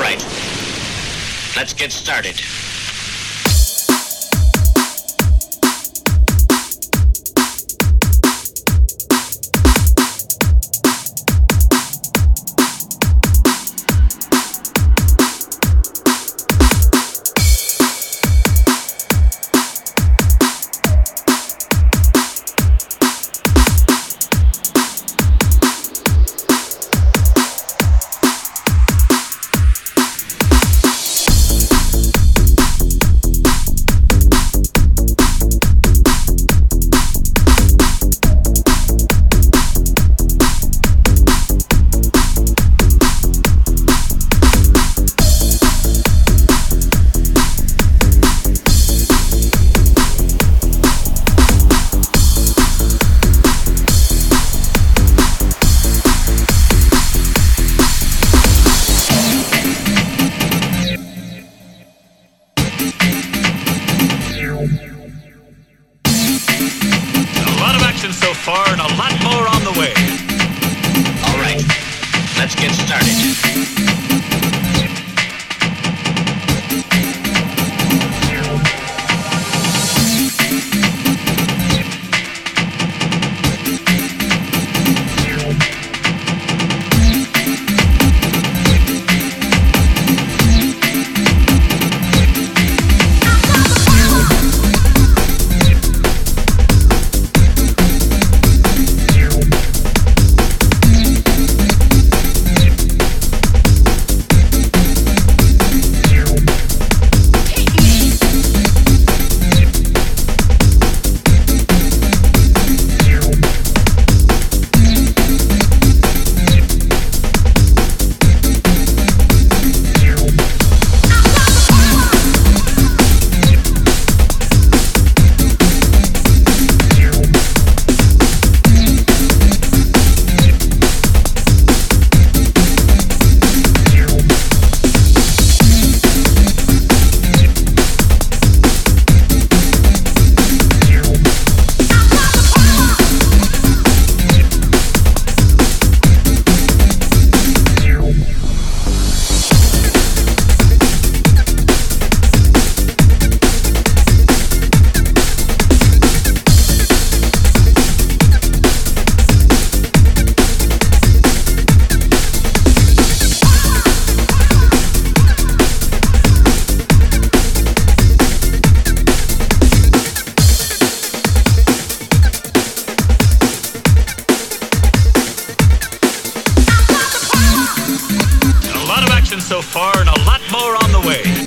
right. Let's get started. far and a lot more on the way.